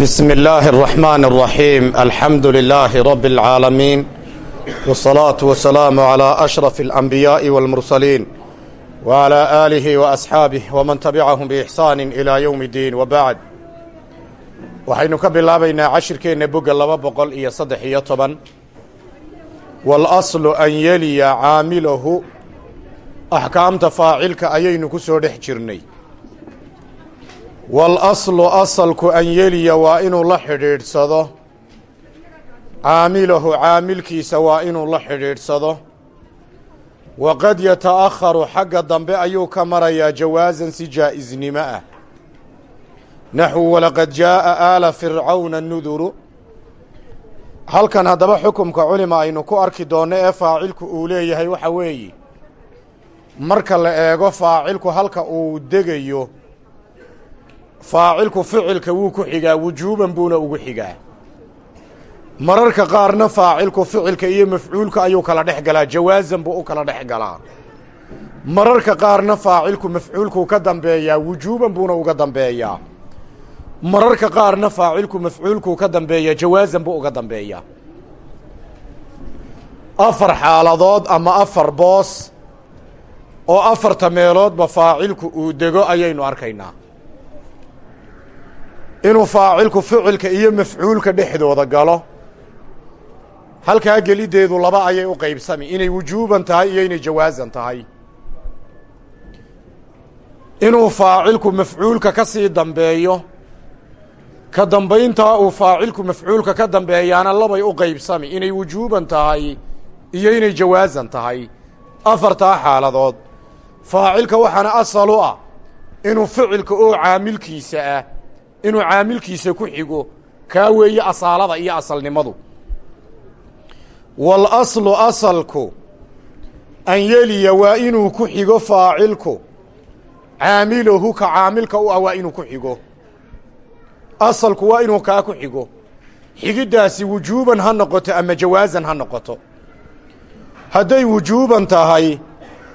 بسم الله الرحمن الرحيم الحمد لله رب العالمين والصلاة والسلام على أشرف الأنبياء والمرسلين وعلى آله وأصحاabه ومن تبعهم بإحسان إلى يوم الدين وبعد waxaynu ka bilaabaynaa cashirkeenna boga laba boqol iyo saddex iyo toban walaslu an yeliya caamilahu axkaamta faacilka ayaynu ku soo dhex jirnay walaslu asalku an yeliya waa inuu la xidhiidhsado. Caamilahu caamilkiisa waa inuu la xidhiidhsado. Waqad yata'akharu xagga dambe ayuu ka marayaa jawaasan si jaa'isnimo ah. Naxwu walaqad jaa'a aala fircawna nuduru halkan haddaba xukumka culima aynu ku arki doonno ee faacilku uu leeyahay waxa weeye. Marka la eego faacilku halka uu degayo faacilku ficilka wuu ku xigaa wujuuban buuna ugu xigaa. Mararka qaarna faacilku ficilka iyo mafcuulka ayuu kala dhex galaa jawaasan buu u kala dhex galaa. Mararka qaarna faacilku mafcuulkuu ka dambeeyaa wujuuban buuna uga dambeeyaa. Mararka qaarna faacilku mafcuulkuu ka dambeeyaa jawaasan buu uga dambeeyaa. Afar xaaladood ama afar boos oo afarta meeloodba faacilku uu dego ayaynu arkaynaa inuu faacilku ficilka iyo mafcuulka dhexdooda galo halkaa geliddeedu laba ayay u qaybsami. Inay wujuuban tahay iyo inay jawaasan tahay. Inuu faacilku mafcuulka ka sii dambeeyo ka dambayntaa uu faacilku mafcuulka ka dambeeyaana labay u qaybsami. Inay wujuuban tahay iyo inay jawaasan tahay. Afartaa xaaladood faacilka waxaana asal u ah inuu ficilka oo caamilkiisa ah inuu caamilkiisa ku xigo kaa weeye asaalada iyo asalnimadu. Wal aslu asalku an yeliya waa inuu ku xigo faacilku. Caamilahu ka caamilka u ah waa inuu ku xigo. Asalku waa inuu kaa ku xigo. Xigiddaasi wujuuban ha noqoto ama jawaasan ha noqoto. Hadday wujuuban tahay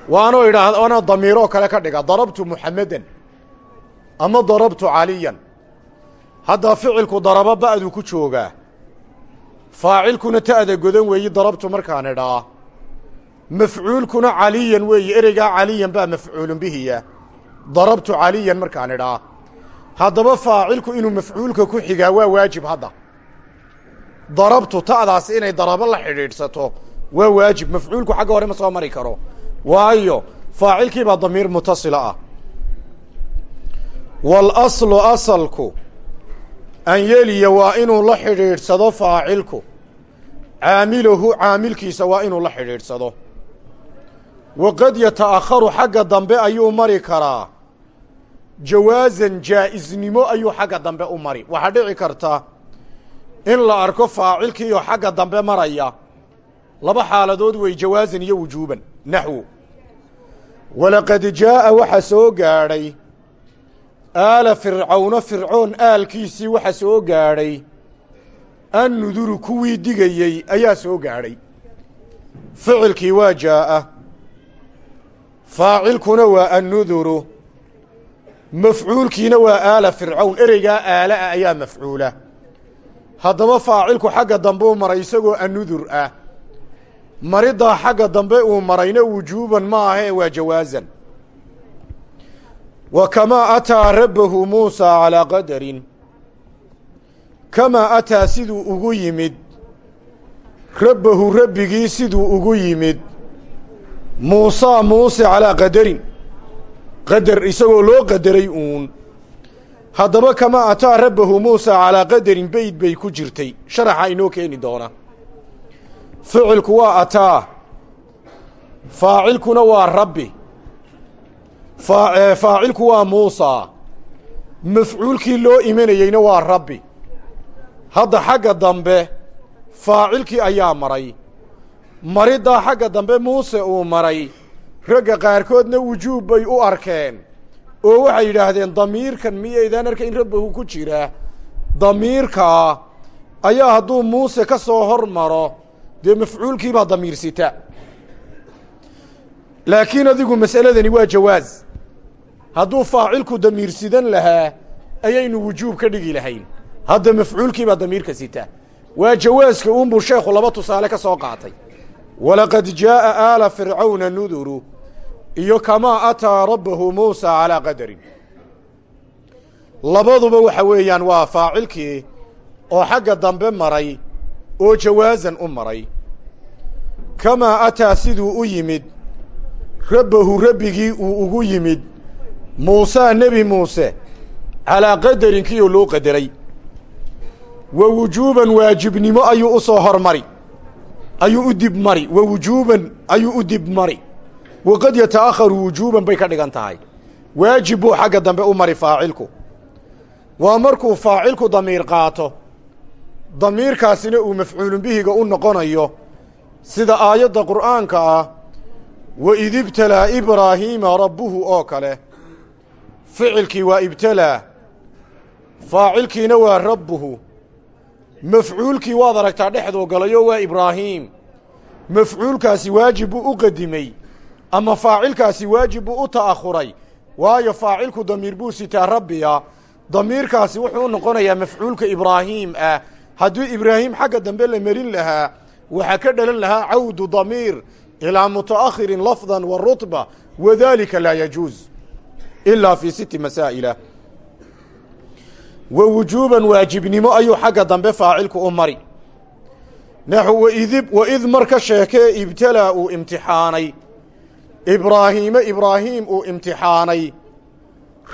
waanoo idhaahd ona damiiroo kale ka dhiga darabtu muxamedan ama darabtu caliyan haddaa ficilku darabo ba'du ku joogaa faacilkuna ta'da godan weeyi darabtu markaan idhaa mafcuulkuna caliyan weeye ereygaa caliyan baa mafcuulun bihiya. Darabtu caliyan markaan idhaa haddaba faacilku inuu mafcuulka ku xigaa waa waajib hadda. Darabtu ta'daas inay darabo la xidhiidhsato waa waajib. Mafcuulku xagga hore ma soo mari karo. Waayo faacilkii baa damiir mutasila ah. Wal aslu asalku an yeliya waa inuu la xidhiidhsado faacilku. Caamilahu caamilkiisa waa inuu la xidhiidhsado. Waqad yata'akharu xagga dambe ayuu mari karaa. Jawaasan jaa'isnimo ayuu xagga dambe u mari. Waxaa dhici karta in la arko faacilkiioo xagga dambe maraya. Laba xaaladood wey jawaasan iyo wujuuban. Naxwu. Walaqad jaa'a waxa soo gaadhay aala fircawna fircoon aalkiisii waxa soo gaadhay. Annuduru kuwii digayey ayaa soo gaadhay. Ficilkii waa jaa'a. Faacilkuna waa annuduru mafcuulkiina waa aala fircawn ereygaa aala ah ayaa mafcuula. Haddaba faacilku xagga dambe uu maray isagoo annudur ah. Mariddaa xagga dambe uu marayna wujuuban ma ahee waa jawaasan wa kamaa ataa rabbahu muusaa calaa qadarin kamaa ataa siduu ugu yimid rabbahu rabbigii siduu ugu yimid muusaa muuse calaa qadarin qadar isagoo loo qadaray uun haddaba kamaa ataa rabbahu muusaa calaa qadarin beyd bay ku jirtay sharaxa inoo keeni doona ficilku waa ataa faacilkuna waa rabbi faacilku waa muusaa mafcuulkii loo imanayeyna waa rabbi. Hadda xagga dambe faacilkii ayaa maray. Mariddaa xagga dambe muuse uu maray. Ragga qaarkoodna wujuub bay u arkeen. Oo waxay yidhaahdeen damiirkan miyaydaan arkayn? Rabbahu ku jira. Damiirkaa ayaa hadduu muuse ka soo hor maro dee mafcuulkii baa damiir sita laakiin adigu mas'aladani waa jawaaz hadduu faacilku damiir sidan lahaa ayaynu wujuub ka dhigi lahayn. Hadda mafcuulkii baa damiirka sita. Waa jawaaska uunbuu sheekhu laba tusaale ka soo qaatay. Walaqad jaa'a aala fircawna nuduru iyo kamaa ataa rabbahu muusa calaa qadarin. Labaduba waxa weeyaan waa faacilkii oo xagga dambe maray oo jawaasan u maray. Kamaa ataa siduu u yimid rabbahu rabbigii uu ugu yimid muusaa nebi muuse. Calaa qadarin kioo loo qadaray. Wa wujuuban waajibnimo ayuu u soo hormari. Ayuu u dib mari. Wa wujuuban ayuu u dib mari. Waqad yata'akharu wujuuban bay ka dhigan tahay. Waajib buu xagga dambe u mari faacilku. Waa markuu faacilku damiir qaato damiirkaasina uu mafcuulun bihiga u noqonayo. Sida aayadda qur'aanka ah wa id ibraahiima rabbuhu oo kale ficilkii waa ibtalaa faacilkiina waa rabbuhu mafcuulkii waad aragtaa dhexduu galayo waa ibraahiim mafcuulkaasi waajib buu u qadimey ama faacilkaasi waajib buu u ta'akhuray waayo faacilku damiir buu sitaa rabbiya damiirkaasi wuxuu u noqonayaa mafcuulka ibraahiim ah. Hadduu ibraahim xagga dambe la marin lahaa waxaa ka dhalan lahaa cawdu damiir ilaa mutaakhirin lafdan wa rutba laa yajuuz ilaa fii siti masaa'ila wa wujuuban waajibnimo ayuu xagga dambe faacilku u mari naxu waidib waid marka sheekee ibtalaa uu imtixaanay ibraahiime ibraahiim uu imtixaanay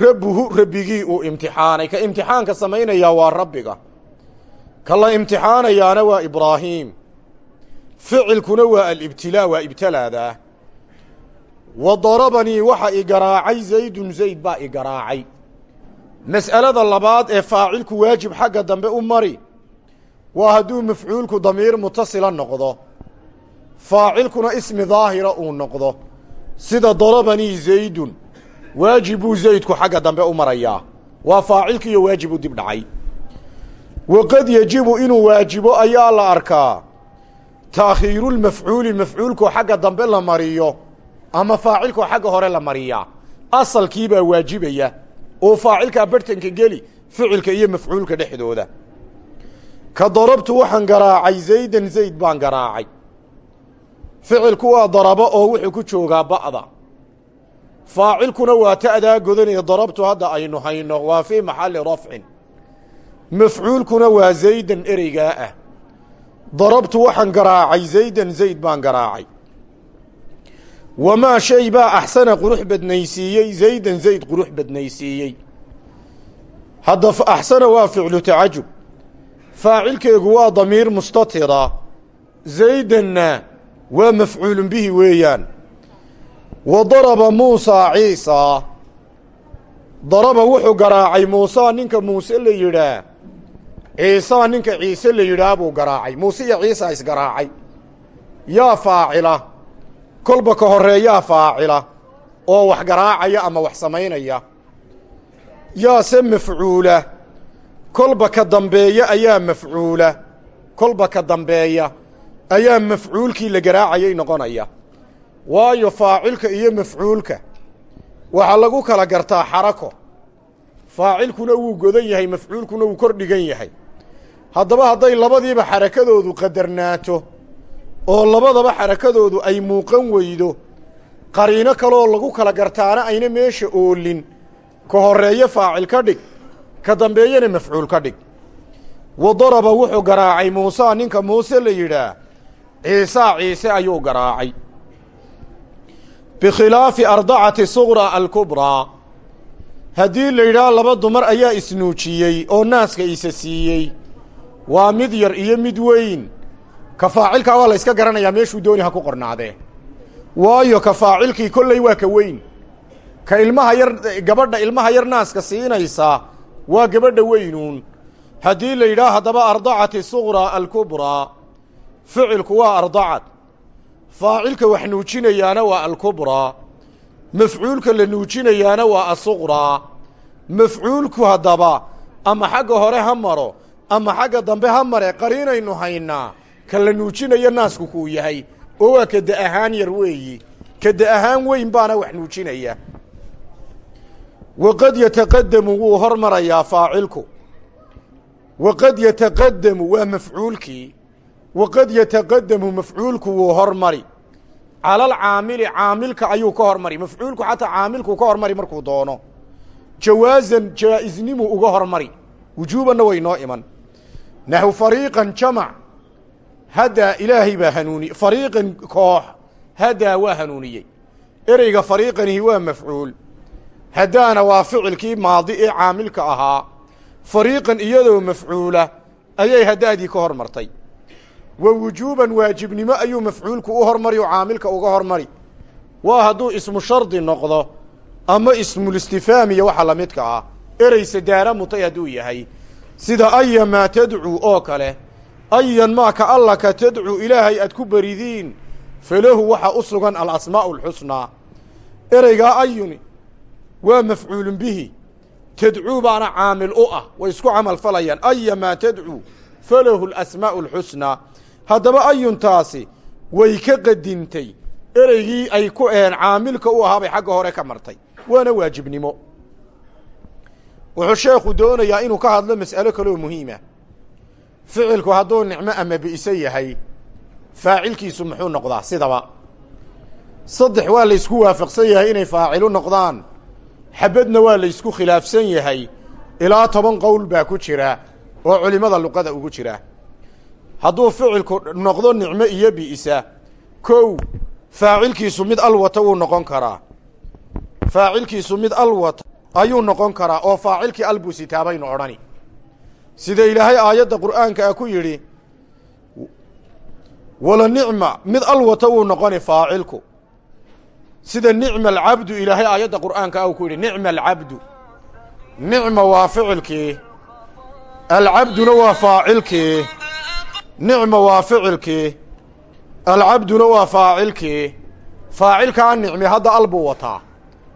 rabbuhu rabbigii uu imtixaanay ka imtixaanka samaynayaa waa rabbiga ka la imtixaanayaana waa ibraahiim ficilkuna waa alibtilaa waa ibtalaadaa wa darabanii waxa i garaacay zaydun zayd baa i garaacay. Mas'alada labaad ee faacilku waajib xagga dambe u mari waa hadduu mafcuulku damiir mutasila noqdo. Faacilkuna ismi daahira uu noqdo. Sida darabanii zaydun waajibuu zaydku xagga dambe u marayaa. Waa faacilkiiyo waajibu dib dhacay. Waqad yejibu inuu waajibo ayaa la arkaa. Taakhiirulmafcuuli mafcuulkoo xagga dambe la mariyo ama faacilkoo xagga hore la mariyaa. Asalkiibaa waajibaya. Oo faacilkaa bartanka geli ficilka iyo mafcuulka dhexdooda. Ka darabtu waxaan garaacay zaydan zayd baan garaacay. Ficilku waa darabo oo wuxuu ku joogaa ba'da. Faacilkuna waa ta'daa godanaya darabtu hadda aynu hayno waa fii maxalli rafcin. Mafcuulkuna waa zaydan ereygaa ah. Darabtu waxaan garaacay zaydan zayd baan garaacay wamaa shay baa axsana qurux badnaysiiyey zaydan zayd qurux badnaysiiyey hadda axsana waa ficlu tacajub faacilkeegu waa damiir mustatira zaydanna waa mafcuulun bihi weeyaan wa daraba muusaa ciisaa daraba wuxuu garaacay muusaa ninka muuse la yidhaah ciisaa ninka ciise la yidhaah buu garaacay muuse iyo ciisaa isgaraacay yaa faacila kolba ka horreeyaa faacila oo wax garaacaya ama wax samaynaya. Yaase mafcuula. Kolba ka dambeeya ayaa mafcuula. Kolba ka dambeeya ayaa mafcuulkii la garaacayay noqonaya. Waayo faacilka iyo mafcuulka waxaa lagu kala gartaa xarako. Faacilkuna wuu godan yahay mafcuulkuna wuu kor dhigan yahay. Haddaba hadday labadiiba xarakadoodu qadarnaato oo labadaba xarakadoodu ay muuqan weydo. Qariino kaleoo lagu kala gartaana ayna meesha oolin. Ka horreeyo faacil ka dhig ka dambeeyana mafcuul ka dhig. Wa daraba wuxuu garaacay muusaa ninka muuse la yidhaah ciisaa ciise ayuu garaacay. Bikhilaafi ardacati suqra alkubraa haddii la yidhaah laba dumar ayaa isnuujiyey oo naaska isa siiyey. Waa mid yar iyo mid weyn ka faacilkaa waa la yska garanayaa meeshuu dooni ha ku qornaadee. Waayo ka faacilkii kolley waa ka weyn. Ka ilmaha yar gabadha ilmaha yar naaska siinaysa waa gabadha weynuun. Haddii la yidhaah haddaba ardacati suqraa alkubraa ficilku waa ardacad faacilka wax nuujinayaana waa alkubraa mafcuulka la nuujinayaana waa asuqraa mafcuulku haddaba ama xagga hore ha maro ama xagga dambe ha mare qariinaynu haynaa ka la nuujinayo naasku kuu yahay. Oo waa kada ahaan yar weeyi. Kada ahaan weyn baana wax nuujinaya. Waqad yataqadamu wuu hormarayaa faacilku. Waqad yataqadamu waa mafcuulkii. Waqad yataqadamu mafcuulku wuu hormari. Cala alcaamili caamilka ayuu ka hormari. Mafcuulku xataa caamilkuu ka hormari markuu doono. Jawaazan jaa'iznimuu uga hormari. Wujuubanna way noo iman. Naxw fariiqan jamac haddaa ilaahay baa hanuuniye fariiqan koox haddaa waa hanuuniyey. Ereyga fariiqanihi waa mafcuul. Haddaana waa ficilkii maadi ee caamilka ahaa fariiqan iyadoo mafcuula ayay haddaadii ka hormartay. Wa wujuuban waajibnimo ayuu mafcuulku u hormari oo caamilka uga hormari. Waa hadduu ismu shardi noqdo ama ismulistifaam iyo waxa lamidka ah erey sadaara mutay hadduu yahay. Sida aya maa tadcuu oo kale ayan maa ka allaka tadcuu ilaahay aad ku beridiin. Falahu waxaa u sugan alasmaa'u alxusnaa ereygaa ayuni waa mafcuulun bihi. Tadcuu baana caamil u ah way isku camal falayaan. Aya maa tadcuu falahu alasmaa'u alxusnaa haddaba ayuntaasi way ka qadintay. Ereygii ay ku eheen caamilka u ahaa bay xagga hore ka martay. Waana waajibnimo. Wuxuu sheekhu doonayaa inuu ka hadlo mas'alo kaleoo muhiima ficilku hadduu nicmo ama bi'so yahay faacilkiisu muxuu noqdaa sidaba. Saddex waa la ysku waafaqsan yahay inay faacilu noqdaan. Xabadna waa la ysku khilaafsan yahay. Ilaa toban qowl baa ku jira oo culimmada luqada ugu jira. Hadduu ficilku noqdo nicmo iyo bi'sa kow faacilkiisu mid alwata wuu noqon karaa. Faacilkiisu mid alwata ayuu noqon karaa oo faacilkii albuu sitaabaynu odhani sida ilaahay aayadda qur'aanka ah ku yidhi wala nicma mid alwata wuu noqoni faacilku. Sida nicma alcabdu ilaahay aayadda qur'aanka ah uu ku yidhi nicma alcabdu. Nicma waa ficilkii alcabduna waa faacilkii. Nicma waa ficilkii alcabduna waa faacilkii. Faacilkaa nicmi hadda al buu wataa.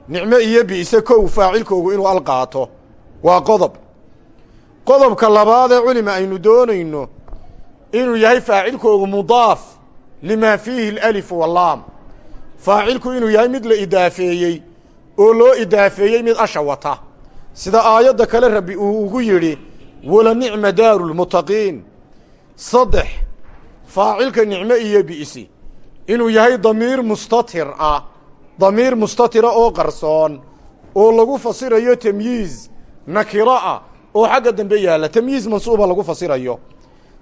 Nicmo iyo bi'se kow faacilkoogu inuu al qaato. Waa qodob qodobka labaadee culima aynu doonayno inuu yahay faacilkoogu mudaaf limaa fiihi alif wallaam faacilku inuu yahay mid la idaafeeyey oo loo idaafeeyey mid asha wata. Sida aayadda kale rabbi uu ugu yidhi wala nicma daaru lmuttaqiin saddex faacilka nicmo iyo bi'si. Inuu yahay damiir mustatir ah damiir mustatira oo qarsoon oo lagu fasirayo tamyiiz nakiro ah oo xagga dambe yaalla tamyiiz mansuuba lagu fasirayo.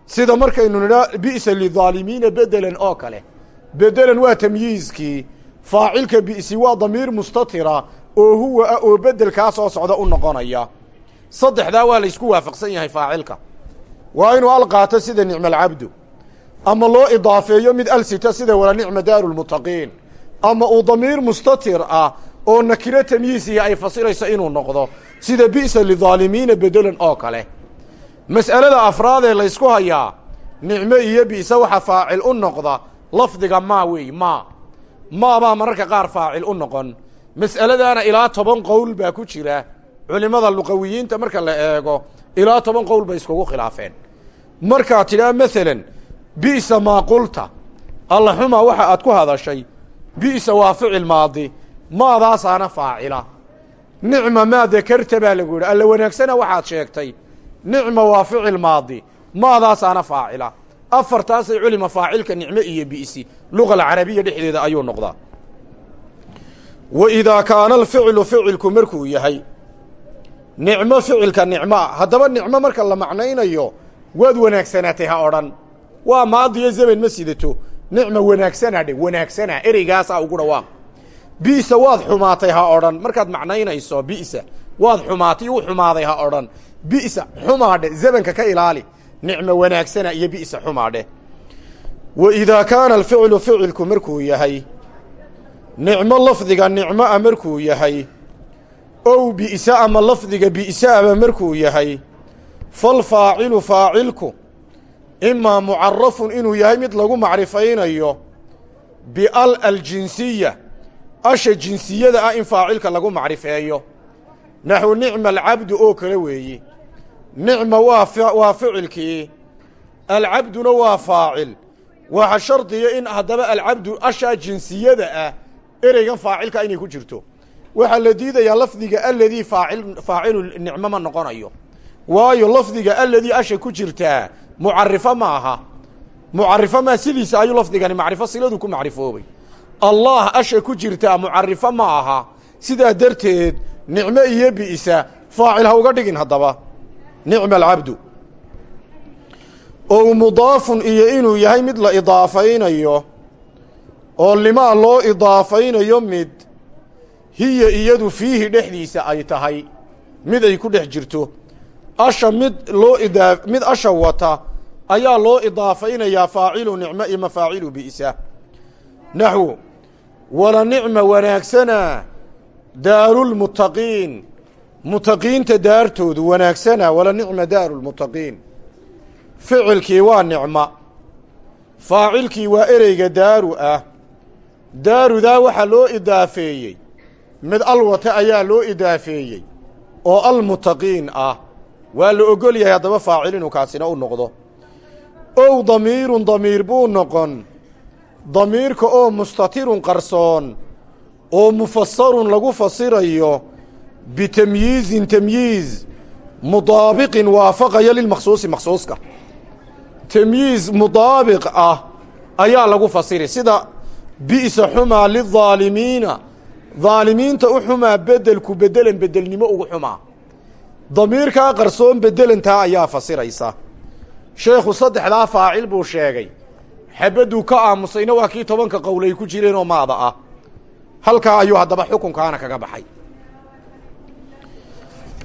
Sida markaynu nidhaa bi'sa lidaalimiina bedelan oo kale. Bedelan waa tamyiizkii faacilka bi'si waa damiir mustatira oo huwa ah oo bedelkaa soo socda u noqonaya. Saddexdaa waa la ysku waafaqsan yahay faacilka. Waa inuu al qaato sida nicma alcabdu ama loo idaafeeyo mid alsita sida wala nicma daaru lmuttaqiin ama uu damiir mustatir ah oo nakiro tamyiisiya ay fasirayso inuu noqdo sida bi'sa lidaalimiina bedelan oo kale. Mas'alada afraad ee laysku hayaa nicmo iyo bi'sa waxa faacil u noqda lafdiga maa weey maa maa baa mararka qaar faacil u noqon. Mas'aladaana ilaa toban qowl baa ku jira. Culimmada luqawiyiinta marka la eego ilaa toban qowl bay iskugu khilaafeen. Markaad tidhaa maalan bi'sa maa qulta alla xumaa waxa aad ku hadashay bi'sa waa ficil maadi maadaasaana faacila. Nicma maa dakarta baa lagu yidhi. Alla wanaagsana waxaad sheegtay. Nicma waa ficil maadi. Maadaasaana faacila. Afartaasay culima faacilka nicmo iyo bi'si. Luga alcarabiya dhexdeeda ayuu noqdaa. Wa idaa kaana alficlu ficilku markuu yahay nicmo ficilka nicmoa haddaba nicmo marka la macnaynayo waad wanaagsanaatay ha odhan. Waa maadiyo zaman ma sidato. Nicma wanaagsanaa dhe wanaagsanaa ereygaasaa ugu dhawaaq bi'sa waad xumaatay ha odhan. Markaad macnaynayso bi'sa waad xumaatay u xumaaday ha odhan. Bi'sa xumaadhe zamanka ka ilaali. Nicma wanaagsana iyo bi'sa xumaadhe. Wa idaa kaana alficlu ficilku markuu yahay nicmo lafdiga nicmoa markuu yahay ow bi'sa ama lafdiga bi'saaba markuu yahay falfaacilu faacilku imaa mucarafun inuu yahay mid lagu macrifaynayo bial aljinsiya asha jinsiyada ah in faacilka lagu macrifeeyo. Naxwu nicma alcabdu oo kale weeyi. Nicma waa waa ficilkii. Alcabduna waa faacil. Waxa shardiya in haddaba alcabdu ashaa jinsiyada ah ereygan faacilka inay ku jirto. Waxaa la diidayaa lafdiga aladii faacil faacilu nicmo ma noqonayo. Waayo lafdiga alladii asha ku jirtaa mucarifo ma aha. Mucarifo maa sidiisa ayuu lafdigani macrifo siladu ku macrifoobay allah asha ku jirtaa mucarifo ma aha. Sidaa darteed nicmo iyo bi'sa faacil ha uga dhigin haddaba. Nicma alcabdu ow mudaafun iyo inuu yahay mid la idaafaynayo oo limaa loo idaafaynayo mid hiya iyadu fiihi dhexdiisa ay tahay. Mid ay ku dhex jirto. Asha mid loo idaa mid asha wata ayaa loo idaafaynayaa faacilu nicmo iyo mafaacilu bi'sa naxwu wala nicma wanaagsana daarulmuttaqiin mutaqiinta daartoodu wanaagsana wala nicma daaru lmuttaqiin ficilkii waa nicma faacilkii waa ereyga daaru ah. Daarudaa waxaa loo idaafeeyey. Mid alwata ayaa loo idaafeeyey. Oo almuttaqiin ah. Waa la ogol yahay haddaba faacil inuu kaasina u noqdo. Ow damiirun damiir buu noqon damiirka oo mustatirun qarsoon oo mufasarun lagu fasirayo bitamyiizin tamyiiz mudaabiqin waafaqaya lilmakhsuusi makhsuuska tamyiiz mudaabiq ah ayaa lagu fasiri sida bi'sa xumaa lidaalimiina daalimiinta u xumaa bedelku bedelan bedelnimo ugu xumaa. Damiirkaa qarsoon bedelantaa ayaa fasiraysa sheekhu saddexdaa faacil buu sheegay xabadduu ka aamusayna waa kii tobanka qowl ay ku jireen oo maada ah. Halkaa ayuu haddaba xukunkaana kaga baxay.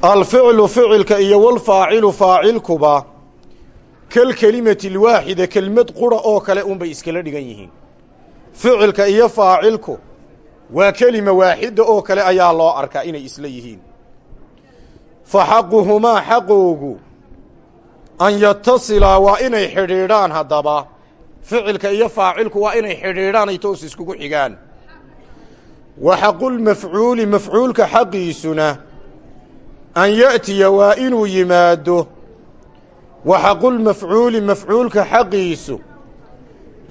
Alficlu ficilka iyo walfaacilu faacilkuba kalkelimati alwaaxida kelmad qura oo kale unbay iskala dhigan yihiin. Ficilka iyo faacilku waa kelima waaxida oo kale ayaa loo arkaa inay isla yihiin. Fa xaquhumaa xaqoogu an yatasilaa waa inay xidhiidhaan haddaba ficilka iyo faacilku waa inay xidhiidhaan ay toos iskugu xigaan. Wa xaqulmafcuuli mafcuulka xaqiisuna an ya'tiya waa inuu yimaado. Wa xaqulmafcuuli mafcuulka xaqiisu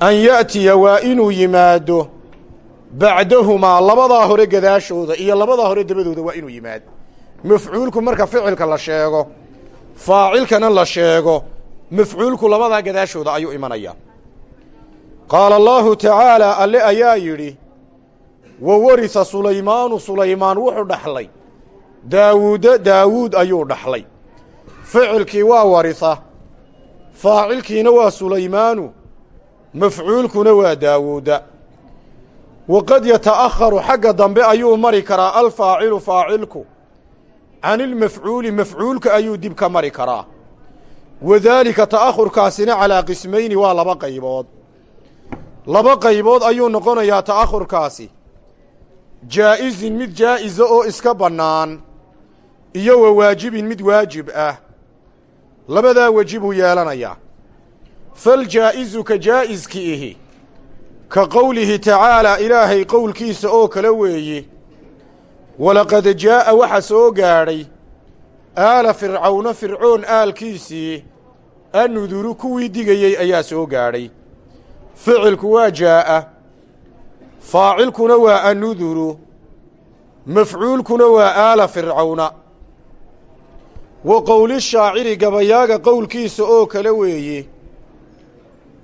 an ya'tiya waa inuu yimaado. Bacdahumaa labadaa hore gadaashooda iyo labadaa hore dabadooda waa inuu yimaado. Mafcuulku marka ficilka la sheego faacilkana la sheego mafcuulku labadaa gadaashooda ayuu imanayaa qaala allaahu tacaalaa alle ayaa yidhi wa warisa sulaymaanu sulaymaan wuxuu dhaxlay. Daawuuda daawuud ayuu dhaxlay. Ficilkii waa warisa faacilkiina waa sulaymaanu mafcuulkuna waa daawuuda. Waqad yata'akharu xagga dambe ayuu mari karaa alfaacilu faacilku. Can ilmafcuuli mafcuulka ayuu dib ka mari karaa. Wadaalika ta'ahurkaasina calaa qismayni waa laba qaybood laba qaybood ayuu noqonayaa ta'ahurkaasi jaa'izin mid jaa'isa oo iska bannaan iyo wa waajibin mid waajib ah. Labadaa weji buu yeelanayaa. Faljaa'izu ka jaa'iski ihi ka qowlihi tacaalaa ilaahay qowlkiisa oo kale weeye walaqad jaa'a waxa soo gaadhay aala fircawna fircoon aalkiisii annuduru kuwii digayey ayaa soo gaadhay ficilku waa jaa'a faacilkuna waa annuduru mafcuulkuna waa aala fircawna. Wa qowlishaaciri gabayaaga qowlkiisa oo kale weeye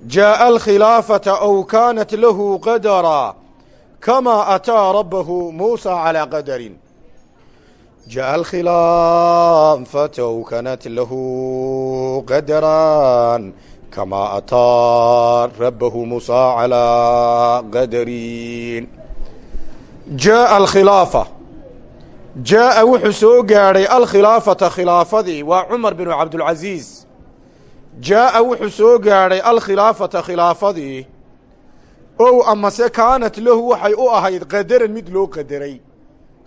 jaa'a alkhilaafata ow kaanat lahu qadaraa kamaa ataa rabbahu muusaa calaa qadarin. Jaa'a alkhilaafata ow kaanat lahu kamaa ataa rabbahu muusaa calaa qadarin jaa'a alkhilaafa jaa'a wuxuu soo gaadhay alkhilaafata khilaafadii waa cumar binu cabdulcasiis jaa'a wuxuu soo gaadhay alkhilaafata khilaafadii ow amase kaanat lahu waxay u ahayd qadaran mid loo qadaray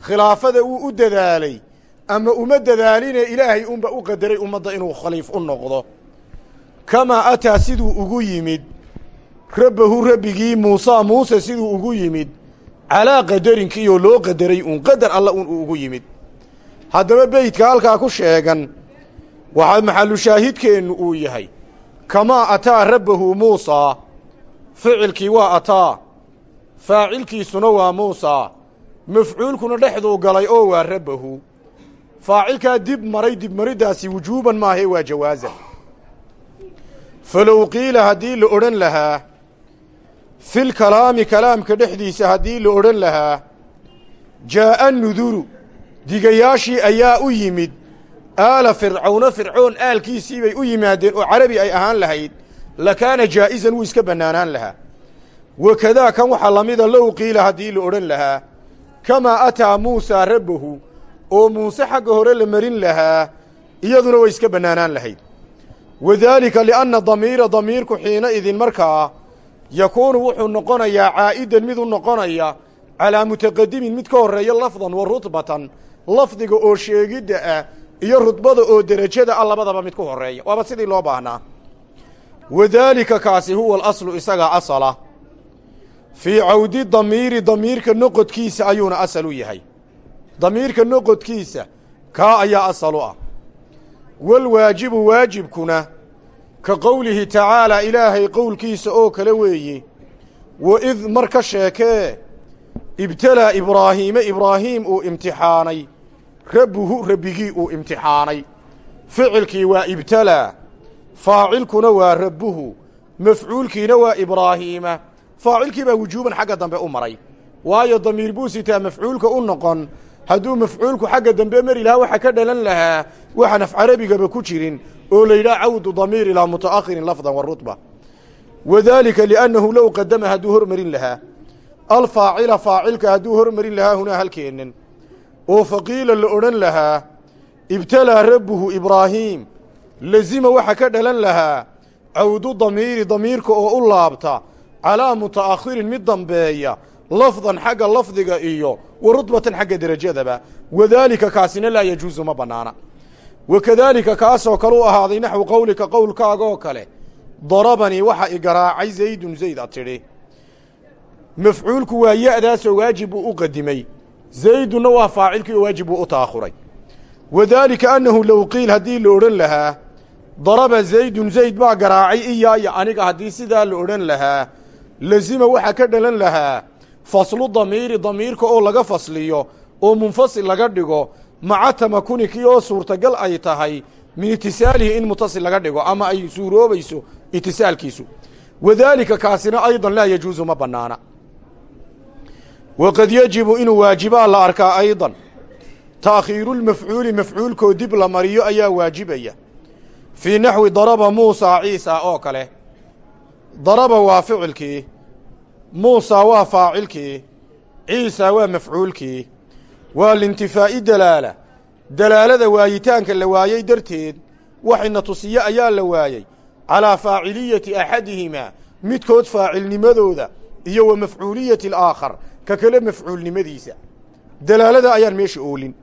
khilaafada uu u dadaalay ama uma dadaaline ilaahay unba u qadaray ummadda inuu khaliif u noqdo kamaa ataa siduu ugu yimid rabbahu rabbigii muusaa muuse siduu ugu yimid calaa qadarinkiiyoo loo qadaray uun qadar alla un uu ugu yimid. Haddaba beydka halkaa ku sheegan waxaa maxallu shaahidkeennu uu yahay kamaa ataa rabbahu muusaa ficilkii waa ataa faacilkiisuna waa muusaa mafcuulkuna dhexduu galay oo waa rabbahu. Faacilkaa dib maray dibmariddaasi wujuuban maahae waa jawaazan falow qiila haddii la odhan lahaa fil kalaami kalaamka dhexdiisa haddii la odhan lahaa jaa'a nuduru digayaashii ayaa u yimid aala fircawna fircoon aalkiisii bay u yimaadeen oo carabi ay ahaan lahayd lakaana jaa'isan wuu iska bannaanaan lahaa wakadaa kan waxaa la mida low qiila haddii la odhan lahaa kamaa ataa muusaa rabbahu oo muuse xagga hore la marin lahaa iyaduna way iska bannaanaan lahayd wadaalika lianna damiira damiirku xiina idin markaa yakuunu wuxuu noqonayaa caa'idan mid u noqonaya calaa mutaqadimin mid ka horreeya lafdan wa rutbatan lafdiga oo sheegidda ah iyo rudbada oo derajada ah labadaba mid ku horreeya. Waaba sidii loo baahnaa. Wadaalika kaasi huwa alaslu isagaa asala. Fii cawdi damiiri damiirka noqodkiisa ayuuna asal u yahay. Damiirka noqodkiisa kaa ayaa asal ah walwaajibu waajibkuna ka qowlihi tacaalaa ilaahay qowlkiisa oo kale weeye wa id mar ka sheekee ibtalaa ibraahiime ibraahiim uu imtixaanay rabbuhu rabbigii uu imtixaanay ficilkii waa ibtalaa faacilkuna waa rabbuhu mafcuulkiina waa ibraahiima faacilkii baa wujuuban xagga dambe u maray waayo damiir buu sitaa mafcuulka u noqon hadduu mafcuulku xagga dambe mari lahaa waxa ka dhalan lahaa waxaan af carabigaba ku jirin oo la yidhaha cawdu damiir ilaa muta'akhirin lafdan wa rutba. Wadaalika liannahu low qadama hadduu hormarin lahaa. Alfaacila faacilka hadduu hormarin lahaa hunaa halkeennan oo faqiila la odhan lahaa ibtalaa rabbuhu ibraahiim lazima waxa ka dhalan lahaa cawdu damiiri damiirka oo u laabta calaa muta'akhirin mid dambeeya lafdan xagga lafdiga iyo wa rudbatan xagga derajadaba wadaalika kaasina laa yajuusu ma bannaana. Wa kadaalika kaasoo kale u ahaaday naxwu qowlika qowlkaaga oo kale darabanii waxa i garaacay zaydun zayd a tidhi mafcuulku waa ya'daasoo waajib buu u qadimay zaydunna waa faacilkii oo waajib buu u ta'akhuray wadaalika annahu low qiil haddii la odhan lahaa daraba zaydun zayd baa garaacay iyaaya aniga haddii sidaa la odhan lahaa lazima waxaa ka dhalan lahaa faslu damiiri damiirka oo laga fasliyo oo munfasil laga dhigo maca tamakunikii oo suurtagal ay tahay min itisaalihi in mutasil laga dhigo ama ay suuroobayso itisaalkiisu. Wadaalika kaasina aydan laa yajuusu ma bannaana. Waqad yajibu inuu waajibaa la arkaa aydan. Ta'khiirulmafcuuli mafcuulkoo dib la mariyo ayaa waajibaya. Fii naxwi daraba muusaa ciisa oo kale. Daraba waa ficilkii muusaa waa faacilkii ciisa waa mafcuulkii. Waa lintifaa'i dalaala. Dalaalada waayitaanka la waayey darteed waxayna tusiye ayaa la waayey calaa faaciliyati axadihimaa midkood faacilnimadooda iyo wa mafcuuliyati alaakhar ka kale mafcuulnimadiisa. Dalaalada ayaan meesha oolin.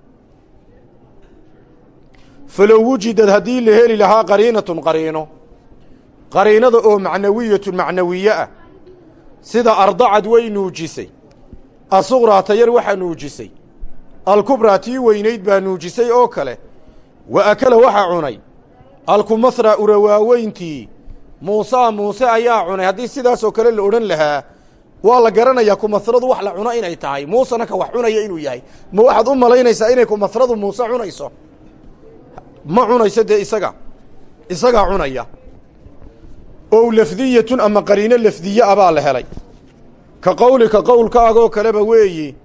Falow wujidad haddii la heli lahaa qariinatun qariino. Qariinada oo macnawiyatun macnawiye ah sida ardacad way nuujisay. Asuqraa tayar waxaa nuujisay. Alkubraa tii weynayd baa nuujisay oo kale. Wa akala waxaa cunay. Alkumahra urawaaweyntii muusaa muuse ayaa cunay. Haddii sidaasoo kale la odhan lahaa waa la garanayaa kumahradu wax la cuno inay tahay. Muusena ka wax cunaya inuu yahay. Ma waxaad u malaynaysaa inay kumahradu muuse cunayso? Ma cunayso dee isaga? Isagaa cunaya ow lafdiyatun ama qariino lafdiye ah baa la helay. Ka qowlika qowlkaagoo kaleba weeyi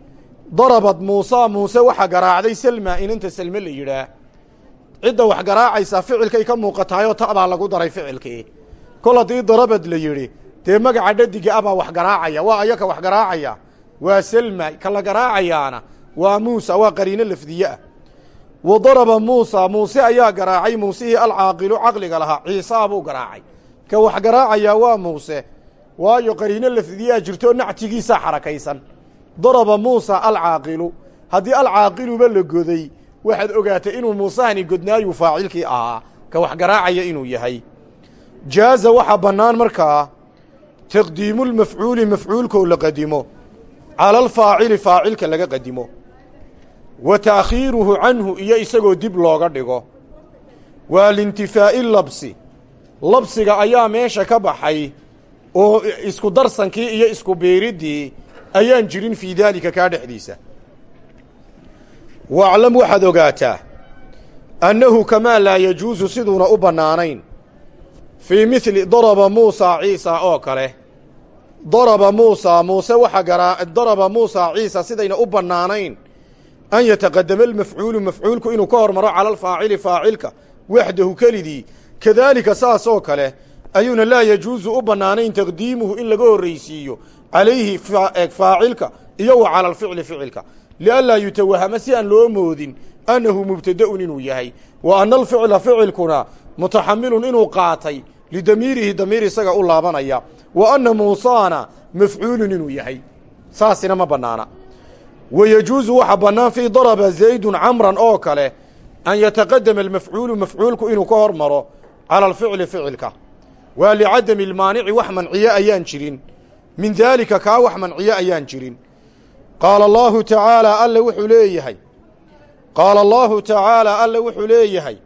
darabad muusaa muuse waxa garaacday selma inanta selme la yidhaah. Cidda wax garaacaysaa ficilkay ka muuqataayoo ta baa lagu daray ficilkii. Kol haddii darabad la yidhi dee magaca dhadiga ah baa wax garaacaya waa ayaka wax garaacaya. Waa selma ka la garaacayaana waa muusa waa qariino lafdiye ah. Wa daraba muusa muuse ayaa garaacay muusihii alcaaqilu caqliga lahaa ciisaa buu garaacay ka wax garaacayaa waa muuse. Waayo qariino lafdiyaa jirto nactigiisaa xarakaysan. Daraba muusa alcaaqilu haddii alcaaqiluba la goday waxaad ogaatay inuu muusahani godnaayuu faacilkii ahaa. Ka wax garaacaya inuu yahay. Jaaza waxaa bannaan markaa taqdiimulmafcuuli mafcuulkoo la qadimo. Cala alfaacili faacilka laga qadimo. Wa ta'khiiruhu canhu iyo isagoo dib looga dhigo. Waa liintifaa'i labsi labsiga ayaa meesha ka baxay oo isku darsankii iyo isku biiriddii ayaan jirin fii daalika kaa dhexdiisa. Waaclam waxaad ogaataa annahu kamaa laa yajuusu siduuna u bannaanayn fii mithli daraba muusaa ciisa oo kale. Daraba muusaa muuse waxa garaa daraba muusaa ciisa sidayna u bannaanayn an yataqadama almafcuulu mafcuulku inuu ka hormaro cala alfaacili faacilka waxdahu kelidii kadaalika saas oo kale ayuuna laa yajuusu u bannaanayn taqdiimuhu in laga horraysiiyo calayhi faacilka iyo wa cala alficli ficilka. Lianlaa yutawahama si aan loo moodin annahu mubtada'un inuu yahay. Wa anna alficla ficilkuna mutaxamilun inuu qaatay lidamiirihi damiir isaga u laabanaya. Wa anna muusaana mafcuulun inuu yahay. Saasina ma bannaana. Wa yajuusu waxa bannaan fii daraba zaydun camran oo kale an yataqadama almafcuulu mafcuulku inuu ka hor maro cala alficli ficilka waa licadami almaanici wax manciye ayaan jirin min daalika kaa wax manciye ayaan jirin qaala allaahu tacaalaa alle wuxuu leeyahay qaala allaahu tacaalaa alle wuxuu leeyahay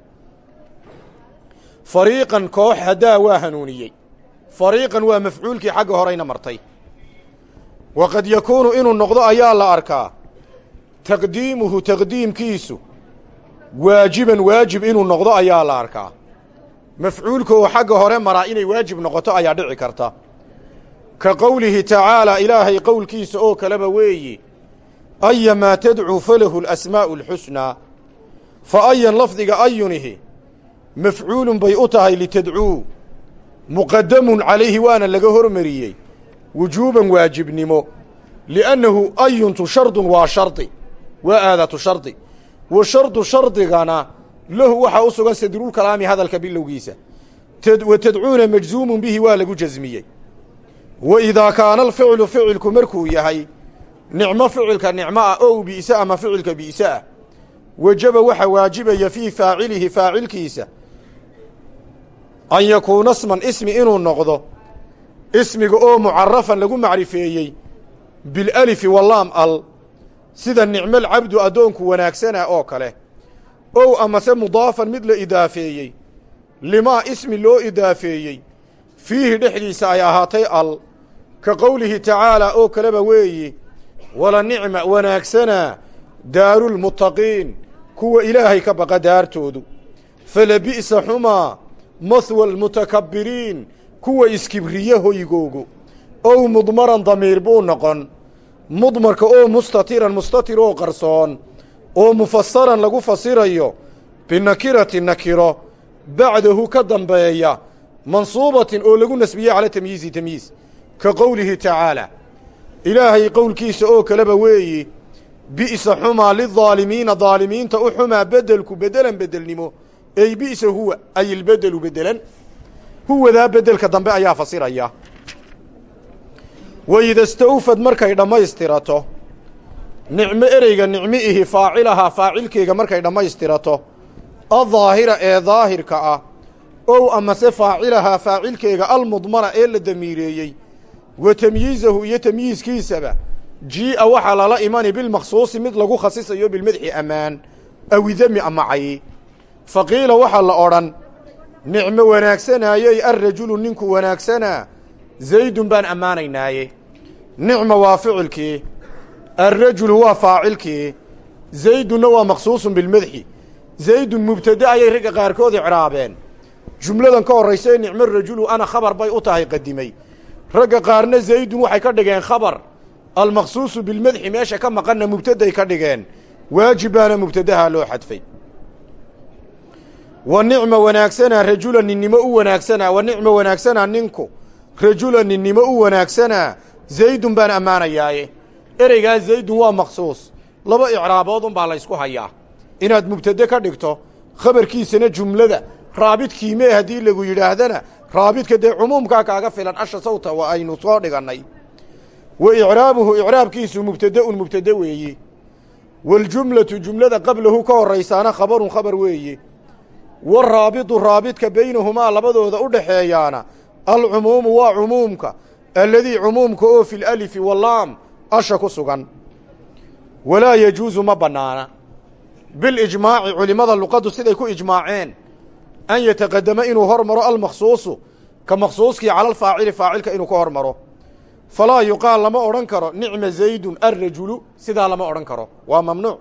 fariiqan koox haddaa waa hanuuniyey fariiqan waa mafcuulkii xagga horeyna martay wa qad yakuunu inuu noqdo ayaa la arkaa taqdiimuhu taqdiimkiisu waajiban waajib inuu noqdo ayaa la arkaa mafcuulka oo xagga hore maraa inay waajib noqoto ayaa dhici karta. Ka qowlihi tacaalaa ilaahay qowlkiisa oo kaleba weeyi ayamaa tadcuu falahu alasmaa'u alxusnaa. Fa ayan lafdiga ayunihi mafcuulun bay u tahay litadcuu muqadamun calayhi waana laga hormariyey wujuuban waajibnimo li'annahu ayuntu shardun waa shardi waa aadatu shardi wa shardu shardigana lahu waxaa u sugan sadrulkalaami hadalka bilowgiisa. Wa tadcuuna majzuumun bihi waa lagu jasmiyey wa idaa kaana alficlu ficilku markuu yahay nicmo ficilka nicmo ah ow bi'se ama ficilka bi'se ah wajaba waxa waajibaya fii faacilihi faacilkiisa an yakuuna sman ismi inuu noqdo ismiga oo mucarafan lagu macrifeeyey bilalifi walaam al sida nicmolcabdu addoonku wanaagsana oo kale ow amase mudaafan mid la idaafeeyey. Limaa ismi loo idaafeeyey. Fiihi dhexdiisa ay ahaatay al. Ka qowlihi tacaalaa oo kaleba weeyi wala nicma wanaagsanaa daarulmuttaqiin kuwa ilaahay ka baqa daartoodu. Falabi'sa xumaa mahwa almutakabbiriin kuwa iskibriye hoygoogu. Ow mudmaran damiir buu noqon. Mudmarka oo mustatiran mustatir oo qarsoon oo mufasaran lagu fasirayo binakirati nakiro bacdahu ka dambeeya mansuubatin oo lagu nasbiyey cala tamyiizi tamyiis ka qowlihi tacaalaa ilaahay qowlkiisa oo kaleba weeyi bi'sa xumaa lidaalimiina daalimiinta u xumaa bedelku bedelan bedelnimo ey bi'sa huwa ay ilbedelu bedelan. Huwadaa bedelka dambe ayaa fasiraya. Waida stawfad markay dhammaystirato nicmo ereyga nicmiihi faacilahaa faacilkeega markay dhammaystirato addaahira ee daahirka ah ow amase faacilahaa faacilkeega almudmana ee la damiireeyey wa tamyiizahu iyo tamyiiskiisaba jii'a waxaa lala imani bilmaksuusi mid lagu khasisayo bilmadxi ammaan awidami amacayi fa qiila waxaa la odhan nicmo wanaagsanaayey alrajulu ninku wanaagsanaa zaydun baan ammaanaynaaye nicma waa ficilkii alrajulu waa faacilkii zaydunna waa maksuusun bilmadxi zaydun mubtade ayay ragga qaarkood icraabeen jumladan ka horraysa ee nicmo rajulu ana khabar bay u tahay qadimay ragga qaarna zaydun waxay ka dhigeen khabar almaqsuusu bilmadxi meesha ka maqanna mubtaday ka dhigeen waajib baana mubtadahaa loo xadfay wa nicma wanaagsanaa rajula ninnimo u wanaagsanaa wa nicma wanaagsanaa ninku rajula ninnimo u wanaagsanaa zaydun baan ammaanayaaye ereygaa zaydun waa maksuus laba icraabood unbaa laysku hayaa. Inaad mubtade ka dhigto khabarkiisana jumlada. Raabidkiimee haddii lagu yidhaahdana raabidka dee cumuumkaa kaaga filan asha sawta waa aynu soo dhigannay. Wa icraabuhu icraabkiisu mubtada'un mubtade weeye waljumlatu jumlada qablahu ka horraysaana khabarun khabar weeye waraabitu raabidka baynahumaa labadooda u dhaxeeyaana alcumuumu waa cumuumka. Alladii cumuumka oo fi lalifi walaam asha ku sugan walaa yajuusu ma bannaana. Bilijmaaci culimmada luqaddu siday ku ijmaaceen an yataqadama inuu hor maro almaksuusu ka maksuuskii cala alfaacili faacilka inuu ka hor maro falaa yuqaal lama odhan karo nicma zaydun alrajulu sidaa lama odhan karo. Waa mamnuuc.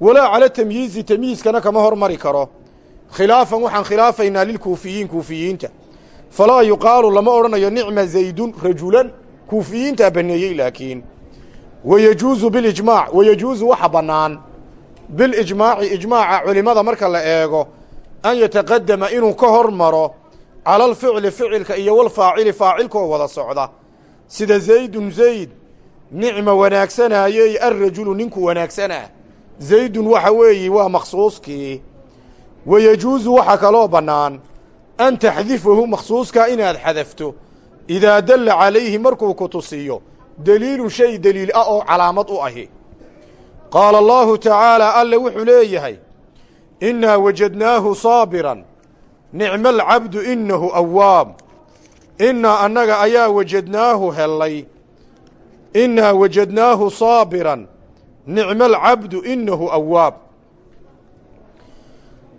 Walaa cala tamyiizi tamyiiskana kama hormari karo. Khilaafan waxaan khilaafaynaa lilkuufiyiin kuufiyiinta. Falaa yuqaalu lama odhanayo nicma zaydun rajulan kuufiyiintaa banneeyey laakiin wayejuusu bilijmaac wayejuusu waxa bannaan. Bilijmaaci ijmaaca culimmada marka la eego an yataqadama inuu ka hor maro cala ficilka iyo walfaacili faacilkoo wada socda. Sida zaydun zayd nicma wanaagsanaaye alrajulu ninku wanaagsanaa zaydun waxa weeye waa makhsuuskii wayejuusu waxa kaloo bannaan an taxdifahu makhsuuskaa inaad xadafto idaa dalla calayhi markuu ku tusiyo deliilun shay deliil ah oo calaamad u ahi. Qaala allaahu tacaalaa alle wuxuu leeyahay innaa wajadnaahu saabiran nicma alcabdu innahu awaab innaa annaga ayaa wajadnaahu hellay innaa wajadnaahu saabiran nicma alcabdu innahu awaab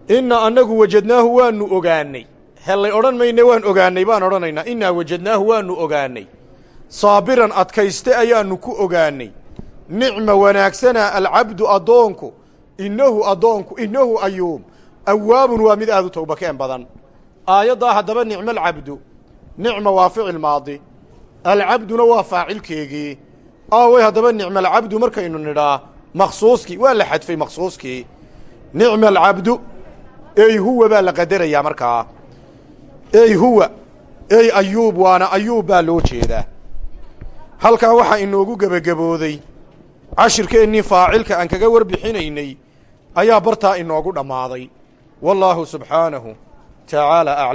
innaa annagu wajadnaahu waanu ogaannay hellay odhan mayne waan ogaannay baan odhanaynaa. Innaa wajadnaahu waanu ogaannay saabiran adkayste ayaannu ku ogaannay nicma wanaagsanaa alcabdu addoonku innahu addoonku innahu ayuub awaabun waa mid aad u towbakeen badan. Aayaddaa haddaba nicma alcabdu nicma waa ficil maadi. Alcabduna waa faacilkeegii. Aaway haddaba nicma alcabdu markaynu nidhaa makhsuuskii waa la xadfay makhsuuskii. Nicma alcabdu ey huwa baa la qadarayaa markaa. Ey huwa ey ayuub waana ayuub baa loo jeedaa halkaa waxaa inoogu gebagabooday cashirkeennii faacilka aan kaga warbixinaynay ayaa bartaa inoogu dhammaaday. Wallaahu subxaanahu tacaala aclam